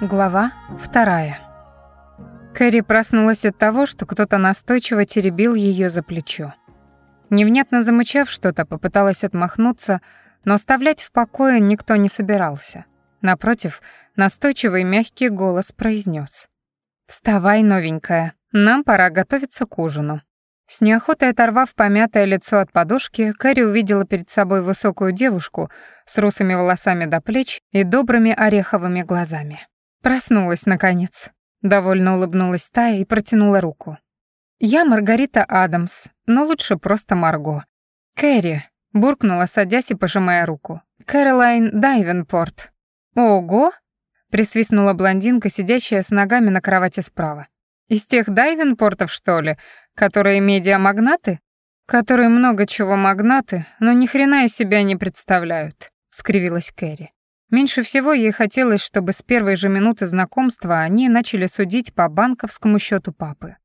Глава вторая. Кэрри проснулась от того, что кто-то настойчиво теребил ее за плечо. Невнятно замычав что-то, попыталась отмахнуться, но оставлять в покое никто не собирался. Напротив, настойчивый мягкий голос произнес: «Вставай, новенькая, нам пора готовиться к ужину». С неохотой оторвав помятое лицо от подушки, Кэрри увидела перед собой высокую девушку с русыми волосами до плеч и добрыми ореховыми глазами. Проснулась, наконец. Довольно улыбнулась Тая и протянула руку. «Я Маргарита Адамс, но лучше просто Марго». «Кэрри», — буркнула, садясь и пожимая руку. «Кэролайн Дайвенпорт». «Ого!» — присвистнула блондинка, сидящая с ногами на кровати справа. «Из тех Дайвенпортов, что ли, которые медиамагнаты?» «Которые много чего магнаты, но ни хрена из себя не представляют», — скривилась Кэрри. Меньше всего ей хотелось, чтобы с первой же минуты знакомства они начали судить по банковскому счету папы.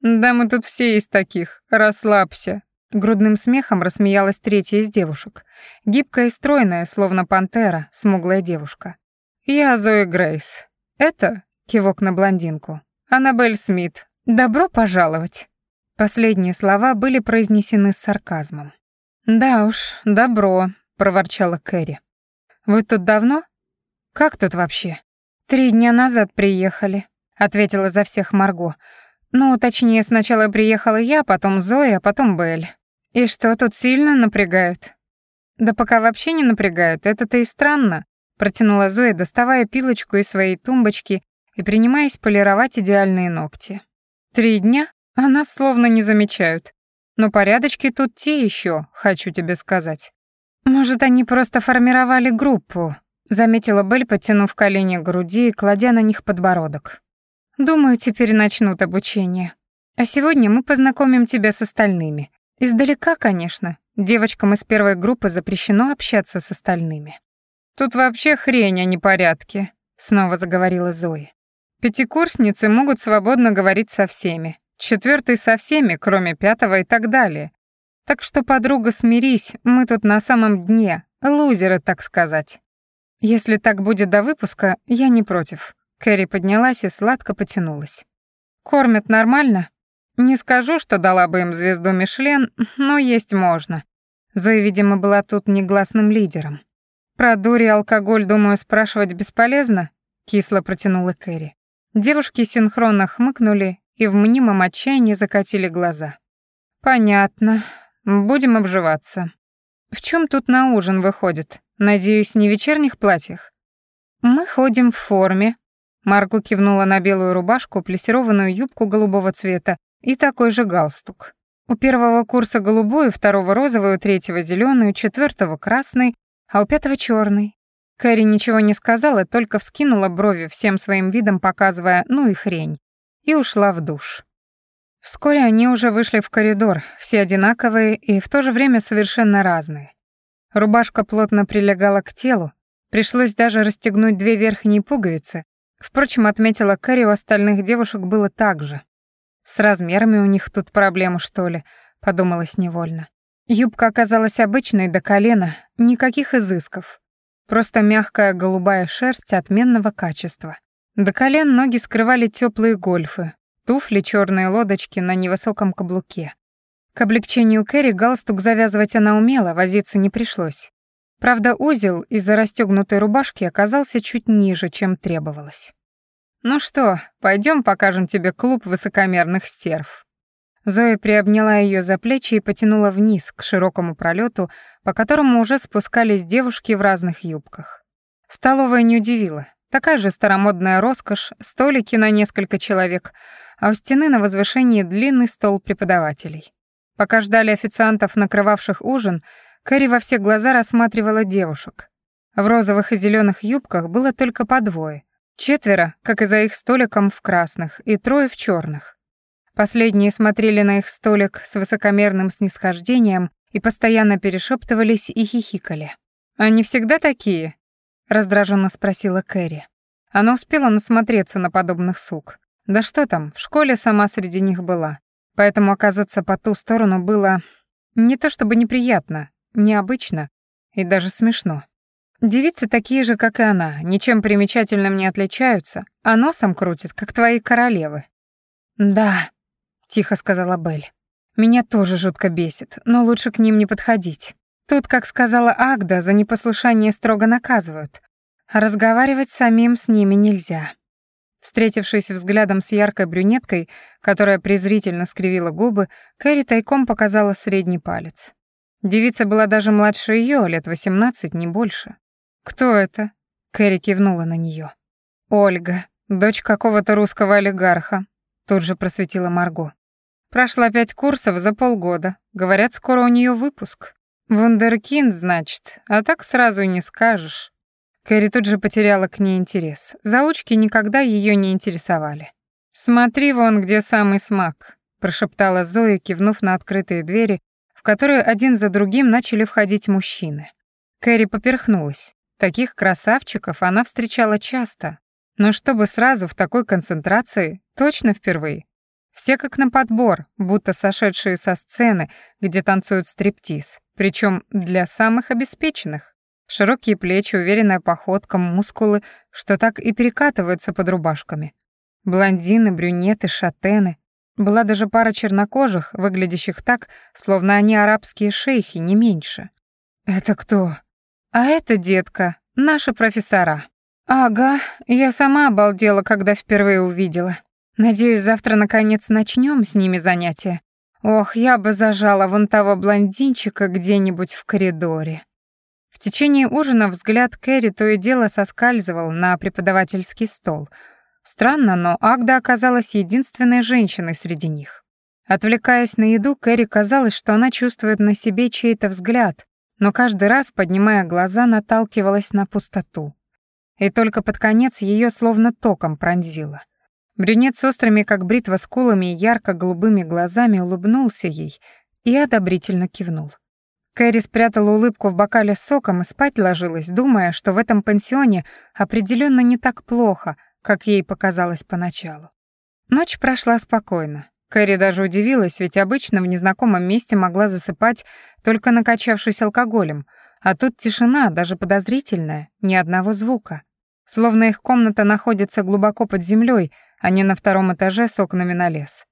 «Да мы тут все из таких, расслабься», Грудным смехом рассмеялась третья из девушек. Гибкая и стройная, словно пантера, смуглая девушка. «Я Зои Грейс. Это...» — кивок на блондинку. «Аннабель Смит. Добро пожаловать». Последние слова были произнесены с сарказмом. «Да уж, добро», — проворчала Кэрри. Вы тут давно? Как тут вообще? Три дня назад приехали, ответила за всех Марго. Ну, точнее, сначала приехала я, потом Зоя, а потом Белль. И что, тут сильно напрягают? Да пока вообще не напрягают, это-то и странно, протянула Зоя, доставая пилочку из своей тумбочки и принимаясь полировать идеальные ногти. Три дня, а нас словно не замечают. Но порядочки тут те еще, хочу тебе сказать. «Может, они просто формировали группу», — заметила Белль, подтянув колени к груди и кладя на них подбородок. «Думаю, теперь начнут обучение. А сегодня мы познакомим тебя с остальными. Издалека, конечно. Девочкам из первой группы запрещено общаться с остальными». «Тут вообще хрень, а не порядки», — снова заговорила Зоя. «Пятикурсницы могут свободно говорить со всеми, четвертый со всеми, кроме пятого и так далее. Так что, подруга, смирись, мы тут на самом дне, лузеры, так сказать. Если так будет до выпуска, я не против. Кэрри поднялась и сладко потянулась. Кормят нормально? Не скажу, что дала бы им звезду Мишлен, но есть можно. Зоя, видимо, была тут негласным лидером. Про дури и алкоголь, думаю, спрашивать бесполезно, кисло протянула Кэрри. Девушки синхронно хмыкнули и в мнимом отчаянии закатили глаза. Понятно, Будем обживаться. В чем тут на ужин выходит? Надеюсь, не в вечерних платьях? Мы ходим в форме. Марго кивнула на белую рубашку, плессированную юбку голубого цвета и такой же галстук. У первого курса голубой, у второго розовый, у третьего зеленый, у четвертого красный, а у пятого черный. Кэрри ничего не сказала, только вскинула брови всем своим видом, показывая «ну и хрень», и ушла в душ. Вскоре они уже вышли в коридор, все одинаковые и в то же время совершенно разные. Рубашка плотно прилегала к телу, пришлось даже расстегнуть две верхние пуговицы. Впрочем, отметила Кэрри, у остальных девушек было так же. С размерами у них тут проблема, что ли, подумалось невольно. Юбка оказалась обычной до колена, никаких изысков. Просто мягкая голубая шерсть отменного качества. До колен ноги скрывали теплые гольфы, туфли черные лодочки на невысоком каблуке. К облегчению Кэрри галстук завязывать она умела, возиться не пришлось. Правда, узел из-за расстегнутой рубашки оказался чуть ниже, чем требовалось. «Ну что, пойдем покажем тебе клуб высокомерных стерв». Зоя приобняла ее за плечи и потянула вниз, к широкому пролету, по которому уже спускались девушки в разных юбках. Столовая не удивила. Такая же старомодная роскошь, столики на несколько человек, а у стены на возвышении длинный стол преподавателей. Пока ждали официантов, накрывавших ужин, Кэрри во все глаза рассматривала девушек. В розовых и зеленых юбках было только по двое. Четверо, как и за их столиком, в красных, и трое в черных. Последние смотрели на их столик с высокомерным снисхождением и постоянно перешептывались и хихикали. «Они всегда такие?» Раздраженно спросила Кэрри. Она успела насмотреться на подобных сук. Да что там, в школе сама среди них была. Поэтому оказаться по ту сторону было не то чтобы неприятно, необычно и даже смешно. Девицы такие же, как и она, ничем примечательным не отличаются, а носом крутят, как твои королевы». «Да», — тихо сказала Белль. «Меня тоже жутко бесит, но лучше к ним не подходить. Тут, как сказала Агда, за непослушание строго наказывают, а разговаривать самим с ними нельзя». Встретившись взглядом с яркой брюнеткой, которая презрительно скривила губы, Кэрри тайком показала средний палец. Девица была даже младше ее, лет восемнадцать, не больше. «Кто это?» — Кэрри кивнула на нее. «Ольга, дочь какого-то русского олигарха», — тут же просветила Марго. «Прошла пять курсов за полгода. Говорят, скоро у нее выпуск. Вундеркинд, значит, а так сразу не скажешь». Кэрри тут же потеряла к ней интерес. Заучки никогда ее не интересовали. «Смотри вон, где самый смак», — прошептала Зоя, кивнув на открытые двери, в которые один за другим начали входить мужчины. Кэрри поперхнулась. Таких красавчиков она встречала часто, но чтобы сразу в такой концентрации, точно впервые. Все как на подбор, будто сошедшие со сцены, где танцуют стриптиз, причем для самых обеспеченных. Широкие плечи, уверенная походка, мускулы, что так и перекатываются под рубашками. Блондины, брюнеты, шатены. Была даже пара чернокожих, выглядящих так, словно они арабские шейхи, не меньше. «Это кто?» «А это, детка, наши профессора». «Ага, я сама обалдела, когда впервые увидела. Надеюсь, завтра наконец начнем с ними занятия. Ох, я бы зажала вон того блондинчика где-нибудь в коридоре». В течение ужина взгляд Кэрри то и дело соскальзывал на преподавательский стол. Странно, но Агда оказалась единственной женщиной среди них. Отвлекаясь на еду, Кэрри казалось, что она чувствует на себе чей-то взгляд, но каждый раз, поднимая глаза, наталкивалась на пустоту. И только под конец ее словно током пронзило. Брюнет с острыми, как бритва, скулами и ярко-голубыми глазами улыбнулся ей и одобрительно кивнул. Кэрри спрятала улыбку в бокале с соком и спать ложилась, думая, что в этом пансионе определенно не так плохо, как ей показалось поначалу. Ночь прошла спокойно. Кэрри даже удивилась, ведь обычно в незнакомом месте могла засыпать, только накачавшись алкоголем, а тут тишина, даже подозрительная, ни одного звука. Словно их комната находится глубоко под землей, не на втором этаже с окнами на лес.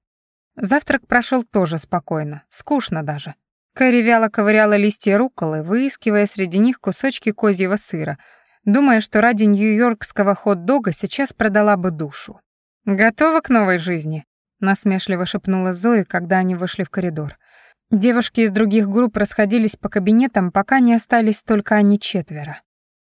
Завтрак прошел тоже спокойно, скучно даже. Кэрри вяло ковыряла листья рукколы, выискивая среди них кусочки козьего сыра, думая, что ради нью-йоркского хот-дога сейчас продала бы душу. «Готова к новой жизни?» — насмешливо шепнула Зои, когда они вышли в коридор. Девушки из других групп расходились по кабинетам, пока не остались только они четверо.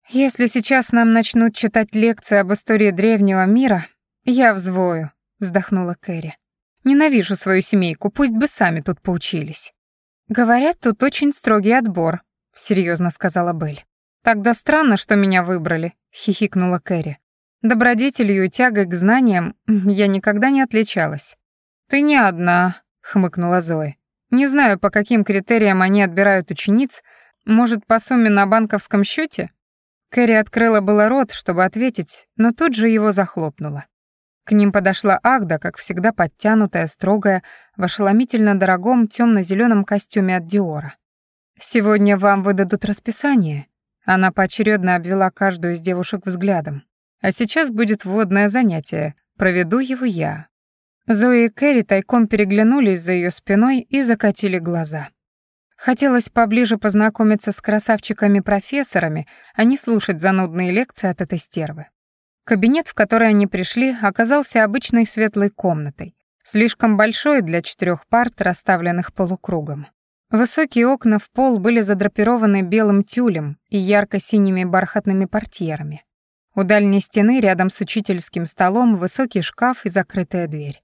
«Если сейчас нам начнут читать лекции об истории древнего мира, я взвою», — вздохнула Кэрри. «Ненавижу свою семейку, пусть бы сами тут поучились». «Говорят, тут очень строгий отбор», — серьезно сказала Белль. «Тогда странно, что меня выбрали», — хихикнула Кэрри. «Добродетелью и тягой к знаниям я никогда не отличалась». «Ты не одна», — хмыкнула Зоя. «Не знаю, по каким критериям они отбирают учениц. Может, по сумме на банковском счете? Кэрри открыла было рот, чтобы ответить, но тут же его захлопнула. К ним подошла Агда, как всегда подтянутая, строгая, в ошеломительно дорогом темно-зеленом костюме от Диора. «Сегодня вам выдадут расписание». Она поочередно обвела каждую из девушек взглядом. «А сейчас будет вводное занятие. Проведу его я». Зои и Кэрри тайком переглянулись за ее спиной и закатили глаза. Хотелось поближе познакомиться с красавчиками-профессорами, а не слушать занудные лекции от этой стервы. Кабинет, в который они пришли, оказался обычной светлой комнатой, слишком большой для четырех парт, расставленных полукругом. Высокие окна в пол были задрапированы белым тюлем и ярко-синими бархатными портьерами. У дальней стены, рядом с учительским столом, высокий шкаф и закрытая дверь.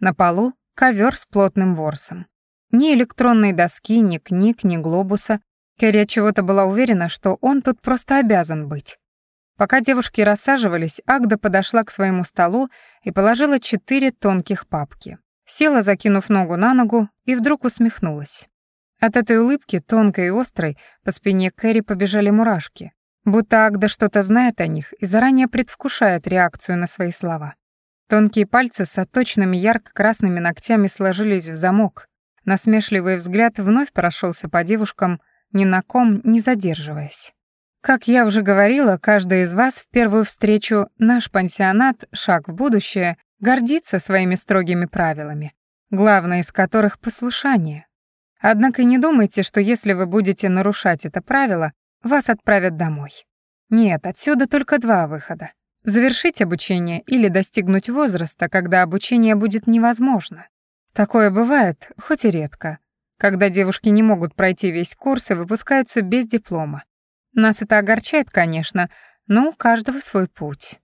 На полу — ковер с плотным ворсом. Ни электронной доски, ни книг, ни глобуса. Кэрри чего-то была уверена, что он тут просто обязан быть. Пока девушки рассаживались, Агда подошла к своему столу и положила четыре тонких папки. Села, закинув ногу на ногу, и вдруг усмехнулась. От этой улыбки, тонкой и острой, по спине Кэрри побежали мурашки, будто Агда что-то знает о них и заранее предвкушает реакцию на свои слова. Тонкие пальцы с оточными ярко-красными ногтями сложились в замок. Насмешливый взгляд вновь прошелся по девушкам, ни на ком не задерживаясь. Как я уже говорила, каждый из вас в первую встречу наш пансионат «Шаг в будущее» гордится своими строгими правилами, главное из которых — послушание. Однако не думайте, что если вы будете нарушать это правило, вас отправят домой. Нет, отсюда только два выхода. Завершить обучение или достигнуть возраста, когда обучение будет невозможно. Такое бывает, хоть и редко, когда девушки не могут пройти весь курс и выпускаются без диплома. Нас это огорчает, конечно, но у каждого свой путь.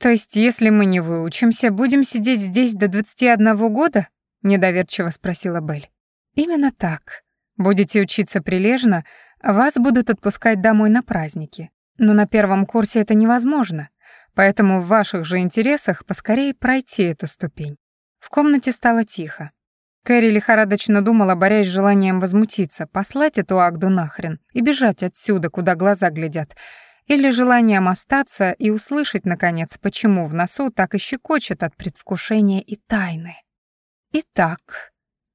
То есть, если мы не выучимся, будем сидеть здесь до 21 года? недоверчиво спросила Белль. Именно так. Будете учиться прилежно, вас будут отпускать домой на праздники. Но на первом курсе это невозможно, поэтому в ваших же интересах поскорее пройти эту ступень. В комнате стало тихо. Кэрри лихорадочно думала, борясь с желанием возмутиться, послать эту Агду нахрен и бежать отсюда, куда глаза глядят, или желанием остаться и услышать, наконец, почему в носу так и щекочет от предвкушения и тайны. Итак,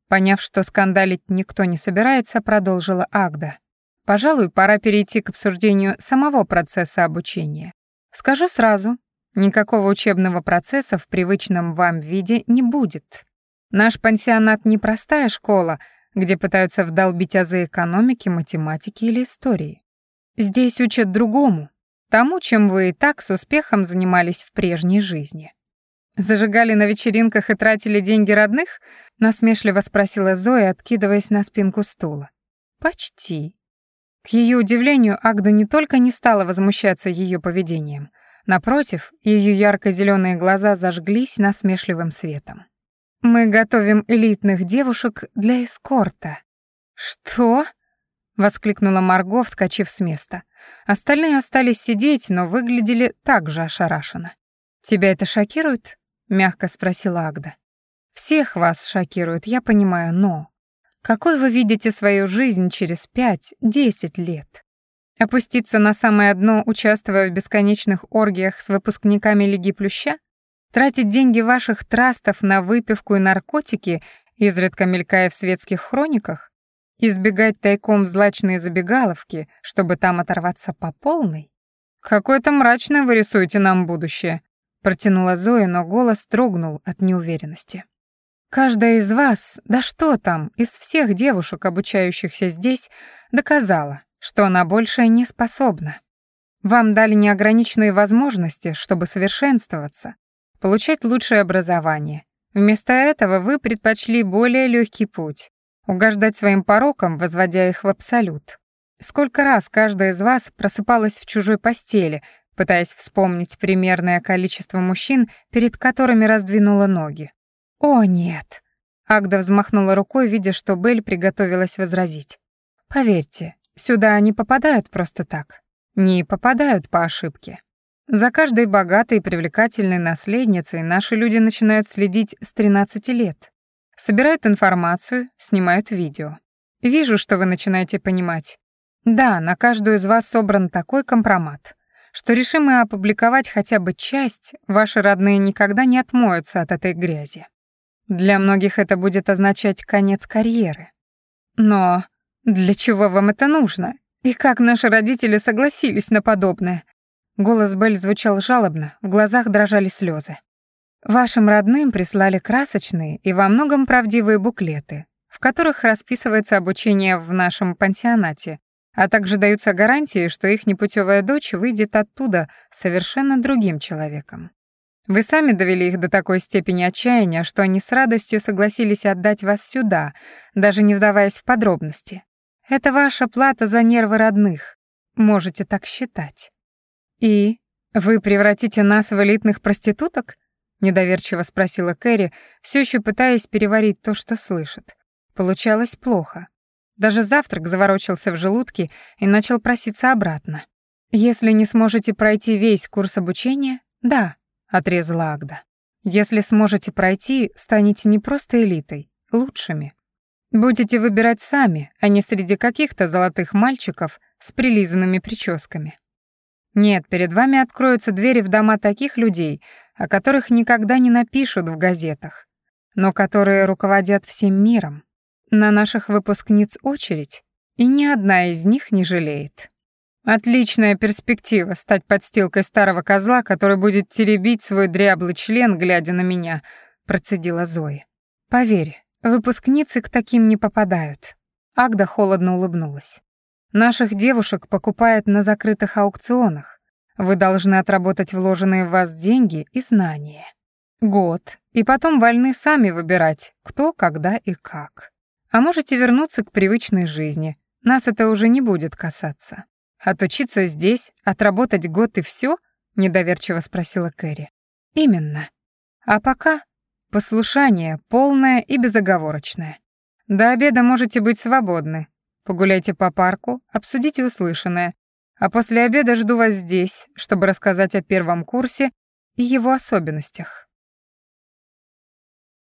поняв, что скандалить никто не собирается, продолжила Агда. Пожалуй, пора перейти к обсуждению самого процесса обучения. Скажу сразу, никакого учебного процесса в привычном вам виде не будет. Наш пансионат не простая школа, где пытаются вдолбить азы экономики, математики или истории. Здесь учат другому, тому, чем вы и так с успехом занимались в прежней жизни. Зажигали на вечеринках и тратили деньги родных? насмешливо спросила Зоя, откидываясь на спинку стула. Почти. К ее удивлению, Агда не только не стала возмущаться ее поведением, напротив, ее ярко зеленые глаза зажглись насмешливым светом. Мы готовим элитных девушек для эскорта. Что? воскликнула Марго, вскочив с места. Остальные остались сидеть, но выглядели так же ошарашенно. Тебя это шокирует? мягко спросила Агда. Всех вас шокирует, я понимаю, но какой вы видите свою жизнь через пять-десять лет? Опуститься на самое дно, участвуя в бесконечных оргиях с выпускниками Лиги Плюща? Тратить деньги ваших трастов на выпивку и наркотики, изредка мелькая в светских хрониках? Избегать тайком злачные забегаловки, чтобы там оторваться по полной? «Какое-то мрачное вы рисуете нам будущее», — протянула Зоя, но голос трогнул от неуверенности. Каждая из вас, да что там, из всех девушек, обучающихся здесь, доказала, что она больше не способна. Вам дали неограниченные возможности, чтобы совершенствоваться, получать лучшее образование. Вместо этого вы предпочли более легкий путь, угождать своим порокам, возводя их в абсолют. Сколько раз каждая из вас просыпалась в чужой постели, пытаясь вспомнить примерное количество мужчин, перед которыми раздвинула ноги. «О, нет!» Агда взмахнула рукой, видя, что Белль приготовилась возразить. «Поверьте, сюда не попадают просто так. Не попадают по ошибке. За каждой богатой и привлекательной наследницей наши люди начинают следить с 13 лет. Собирают информацию, снимают видео. Вижу, что вы начинаете понимать. Да, на каждую из вас собран такой компромат, что решим мы опубликовать хотя бы часть, ваши родные никогда не отмоются от этой грязи. Для многих это будет означать конец карьеры. Но для чего вам это нужно? И как наши родители согласились на подобное? Голос Белль звучал жалобно, в глазах дрожали слезы. Вашим родным прислали красочные и во многом правдивые буклеты, в которых расписывается обучение в нашем пансионате, а также даются гарантии, что их непутевая дочь выйдет оттуда совершенно другим человеком. Вы сами довели их до такой степени отчаяния, что они с радостью согласились отдать вас сюда, даже не вдаваясь в подробности. Это ваша плата за нервы родных. Можете так считать. И вы превратите нас в элитных проституток? недоверчиво спросила Кэрри, все еще пытаясь переварить то, что слышит. Получалось плохо. Даже завтрак заворочился в желудке и начал проситься обратно. Если не сможете пройти весь курс обучения, да, отрезала Агда. Если сможете пройти, станете не просто элитой, лучшими. Будете выбирать сами, а не среди каких-то золотых мальчиков с прилизанными прическами. Нет, перед вами откроются двери в дома таких людей, о которых никогда не напишут в газетах, но которые руководят всем миром. На наших выпускниц очередь, и ни одна из них не жалеет. Отличная перспектива стать подстилкой старого козла, который будет теребить свой дряблый член, глядя на меня, процедила Зоя. Поверь, выпускницы к таким не попадают. Агда холодно улыбнулась. Наших девушек покупают на закрытых аукционах. Вы должны отработать вложенные в вас деньги и знания. Год, и потом вольны сами выбирать, кто, когда и как. А можете вернуться к привычной жизни. Нас это уже не будет касаться. «Отучиться здесь, отработать год и все? недоверчиво спросила Кэрри. «Именно. А пока послушание полное и безоговорочное. До обеда можете быть свободны. Погуляйте по парку, обсудите услышанное. А после обеда жду вас здесь, чтобы рассказать о первом курсе и его особенностях».